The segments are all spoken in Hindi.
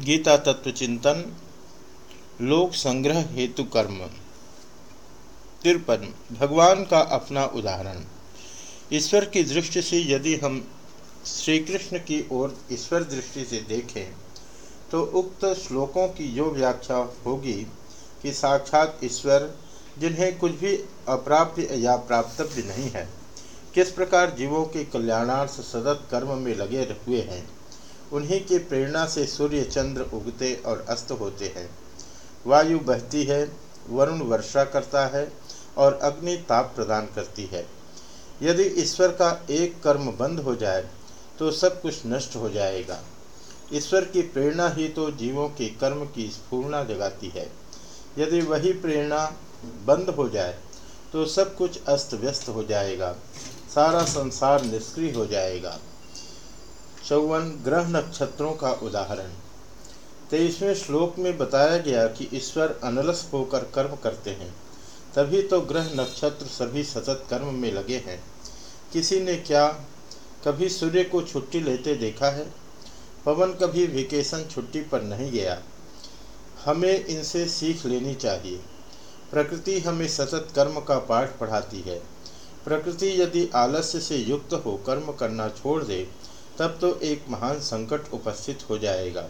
गीता तत्व चिंतन लोक संग्रह हेतु कर्म तिरपन, भगवान का अपना उदाहरण। ईश्वर की दृष्टि से यदि हम श्री कृष्ण की ओर ईश्वर दृष्टि से देखें तो उक्त श्लोकों की जो व्याख्या होगी कि साक्षात ईश्वर जिन्हें कुछ भी अप्राप्य या प्राप्तव्य नहीं है, किस प्रकार जीवों के कल्याणार्थ सतत कर्म में लगे हुए हैं। उन्हीं की प्रेरणा से सूर्य चंद्र उगते और अस्त होते हैं। वायु बहती है, वरुण वर्षा करता है और अग्नि ताप प्रदान करती है। यदि ईश्वर का एक कर्म बंद हो जाए तो सब कुछ नष्ट हो जाएगा। ईश्वर की प्रेरणा ही तो जीवों के कर्म की स्फूर्णा जगाती है। यदि वही प्रेरणा बंद हो जाए तो सब कुछ अस्त व्यस्त हो जाएगा, सारा संसार निष्क्रिय हो जाएगा। चौवन ग्रह नक्षत्रों का उदाहरण। तेईसवें श्लोक में बताया गया कि ईश्वर अनलस होकर कर्म करते हैं, तभी तो ग्रह नक्षत्र सभी सतत कर्म में लगे हैं। किसी ने क्या कभी सूर्य को छुट्टी लेते देखा है? पवन कभी वेकेशन छुट्टी पर नहीं गया। हमें इनसे सीख लेनी चाहिए। प्रकृति हमें सतत कर्म का पाठ पढ़ाती है। प्रकृति यदि आलस्य से युक्त हो कर्म करना छोड़ दे तब तो एक महान संकट उपस्थित हो जाएगा।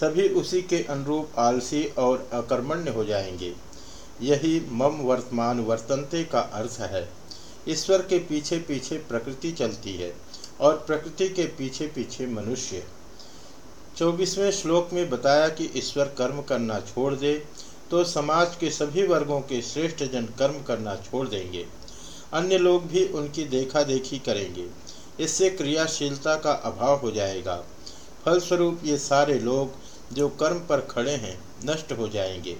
सभी उसी के अनुरूप आलसी और अकर्मण्य हो जाएँगे। यही मम वर्तमान वर्तनते का अर्थ है। ईश्वर के पीछे पीछे प्रकृति चलती है और प्रकृति के पीछे पीछे मनुष्य। चौबीसवें श्लोक में बताया कि ईश्वर कर्म करना छोड़ दे तो समाज के सभी वर्गों के श्रेष्ठ जन कर्म करना छोड़ देंगे। अन्य लोग भी उनकी देखा देखी करेंगे। इससे क्रियाशीलता का अभाव हो जाएगा। फलस्वरूप ये सारे लोग जो कर्म पर खड़े हैं, नष्ट हो जाएँगे।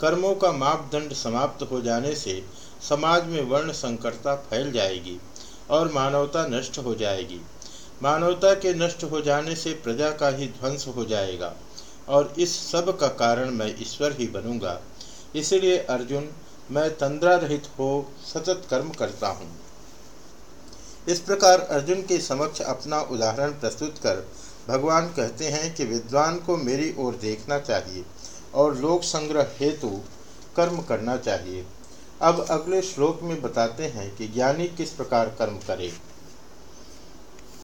कर्मों का मापदंड समाप्त हो जाने से समाज में वर्ण संकटता फैल जाएगी और मानवता नष्ट हो जाएगी। मानवता के नष्ट हो जाने से प्रजा का ही ध्वंस हो जाएगा और इस सब का कारण मैं ईश्वर ही बनूँगा। इसलिए अर्जुन, मैं तंद्रा रहित हो सतत कर्म करता हूँ। इस प्रकार अर्जुन के समक्ष अपना उदाहरण प्रस्तुत कर भगवान कहते हैं कि विद्वान को मेरी ओर देखना चाहिए और लोक संग्रह हेतु कर्म करना चाहिए। अब अगले श्लोक में बताते हैं कि ज्ञानी किस प्रकार कर्म करे।